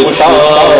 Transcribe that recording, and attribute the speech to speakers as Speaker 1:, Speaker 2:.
Speaker 1: مشتاق